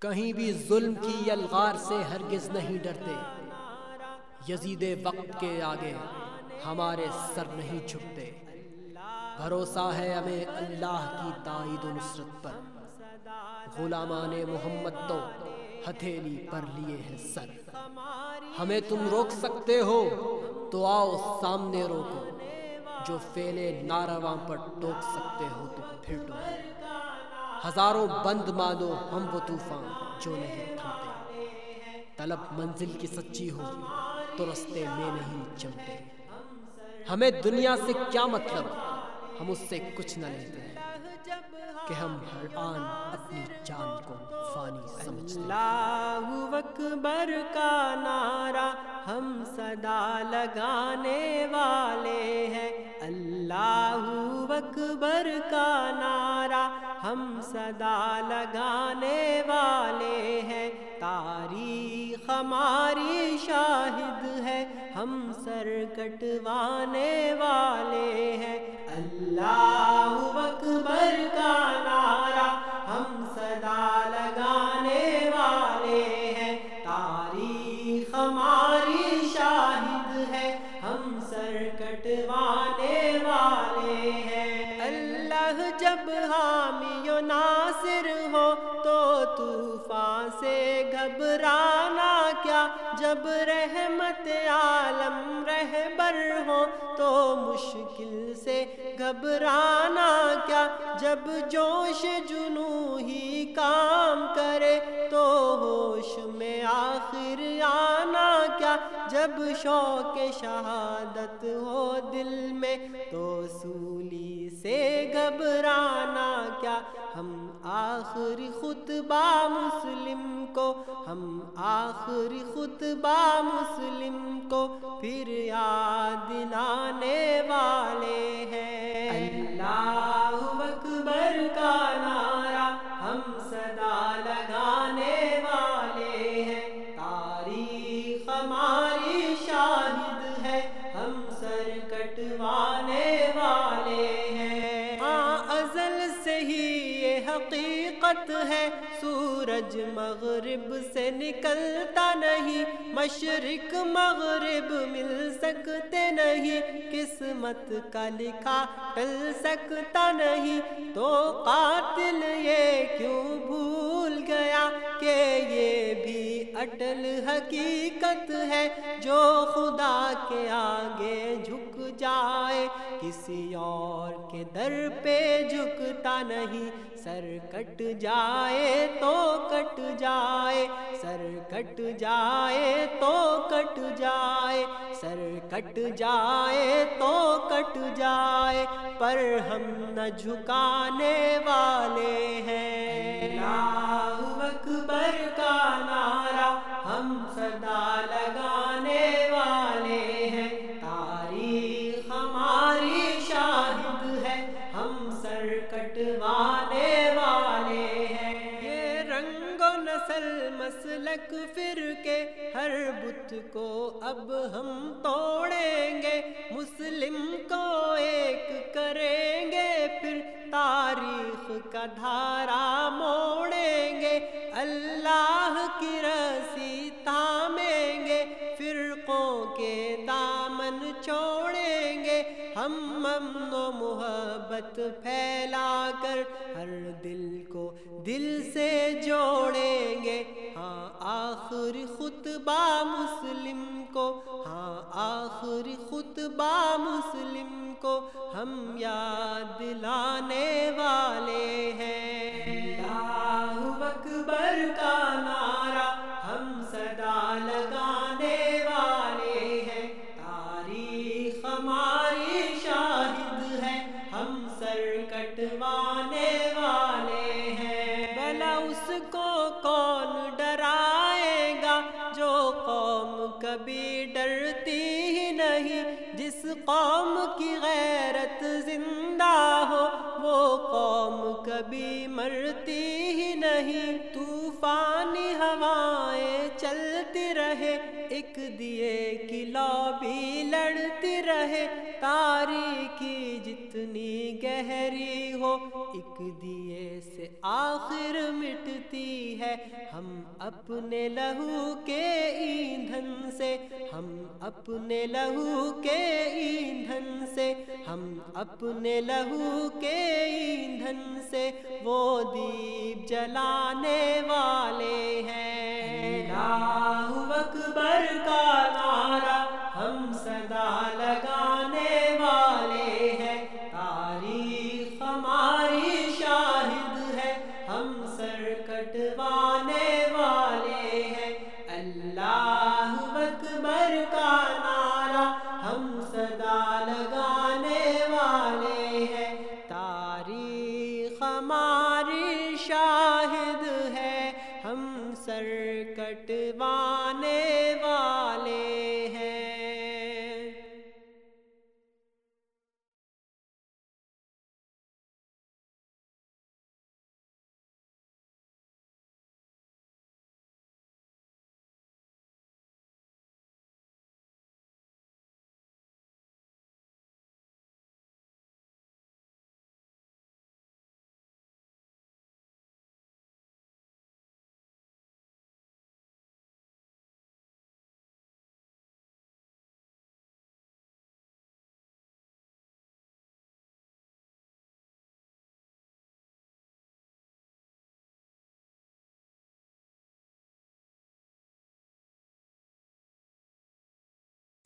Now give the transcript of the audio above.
کہیں بھی ظلم کی الغار سے ہرگز نہیں ڈرتے۔ یزید وقت کے آگے ہمارے سر نہیں چھپتے۔ بھروسہ ہے ہمیں اللہ کی تائید و نصرت پر۔ غلامان محمد تو ہتھیلی پر لیے ہیں سر۔ ہمیں تم روک سکتے ہو تو آؤ سامنے روکو۔ جو فیلے نارواں پر ٹوک سکتے ہو تو پھر ٹوکو ہزاروں بند مانو ہم وہ طوفان جو نہیں تھمتے۔ طلب منزل کی سچی ہو تو رستے میں نہیں چمتے ہمیں دنیا سے کیا مطلب؟ ہم اس سے کچھ نہ لیتے ہیں کہ ہم ہر آن اپنی جان کو فانی سمجھتے اللہ اکبر کا نعرہ ہم صدا لگانے والے ہیں۔ اللہ اکبر کا نعرہ ہم صدا لگانے والے ہیں۔ تاریخ ہماری شاہد ہے۔ ہم سر کٹوانے والے ہیں۔ اللہ اکبر کا نعرہ ہم صدا لگانے والے ہیں۔ تاریخ ہماری شاہد ہے۔ ہم سر کٹوانے والے ہیں۔ اللہ جب حامی و ناصر ہو تو طوفان سے گھبرانا کیا؟ جب رحمت عالم رہبر ہو تو مشکل سے گھبرانا کیا؟ جب جوش جنو ہی کام کرے تو ہوش میں آخر آنا کیا جب شوق شہادت ہو دل میں تو سولی سے گھبرانا کیا؟ ہم آخری خطبہ مسلم کو، ہم آخری خطبہ مسلم کو پھر یاد دلانے والے ہیں۔ اللہ اکبر کا نعرہ ہم صدا سے ہی یہ حقیقت ہے، سورج مغرب سے نکلتا نہیں، مشرق مغرب مل سکتے نہیں، قسمت کا لکھا ٹل سکتا نہیں۔ تو قاتل یہ کیوں بھول گیا کہ یہ بھی اٹل حقیقت ہے جو خدا کے آگے جھک جائے۔ کسی اور کے در پہ جھکتا نہیں، سر کٹ جائے تو کٹ جائے۔ سر کٹ جائے تو کٹ جائے۔ سر کٹ جائے تو کٹ جائے۔ پر ہم نہ جھکانے والے ہیں۔ و مسلک پھر کے ہر بت کو اب ہم توڑیں گے، مسلم کو ایک کریں گے، پھر تاریخ کا دھارا موڑیں گے۔ اللہ کی رسی امن و محبت پھیلا کر ہر دل کو دل سے جوڑیں گے۔ ہاں آخر خطبہ مسلم کو ہاں آخر خطبہ مسلم کو ہم یاد دلانے والے ہیں۔ کبھی ڈرتی ہی نہیں۔ جس قوم کی غیرت زندہ ہو، وہ قوم کبھی مرتی ہی نہیں۔ طوفانی ہوائیں چلتی رہے ایک دیے کی بھی لڑتی رہے۔ تاریخی ایک دیے سے آخر مٹتی ہے۔ ہم اپنے لہو کے ایندھن سے، ہم اپنے لہو کے ایندھن سے، ہم اپنے لہو کے ایندھن سے وہ دیپ جلانے والے ہیں۔ اللہ اکبر کا نعرہ کٹوانے والا